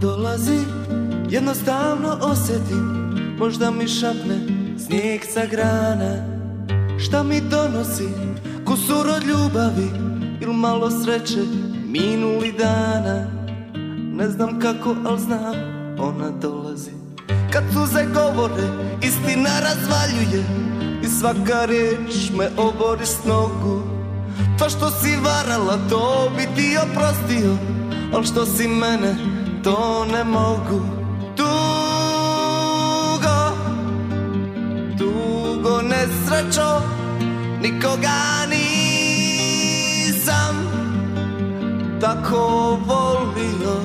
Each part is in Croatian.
Dolazi, jednostavno osjetim Možda mi šapne snijeg sa grana. Šta mi donosi kusur od ljubavi Ili malo sreće minuli dana? Ne znam kako, al znam ona dolazi. Kad suze govore, istina razvaljuje I svaka riječ me obori s nogu. To što si varala, to bi ti oprostio Al što si mene, to ne mogu. Tugo, tugo nesrećo Nikoga nisam tako volio.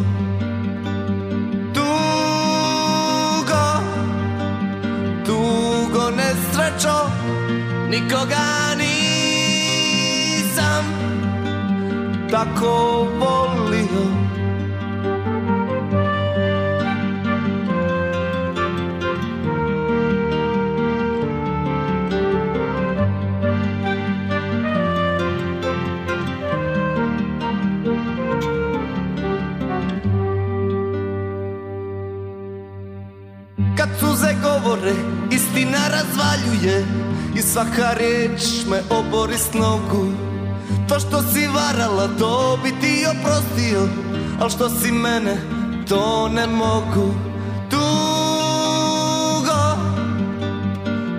Tugo, tugo nesrećo Nikoga nisam tako volio govore, istina razvaljuje I svaka riječ me obori s nogu. To što si varala, to bi ti oprostio Al što si mene, to ne mogu. Tugo,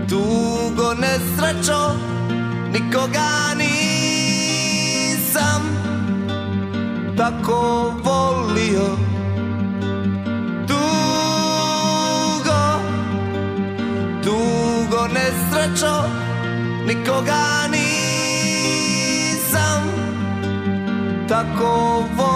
tugo nesrećo Nikoga nisam tako volio tugo nesrećo Nikoga nisam tako volio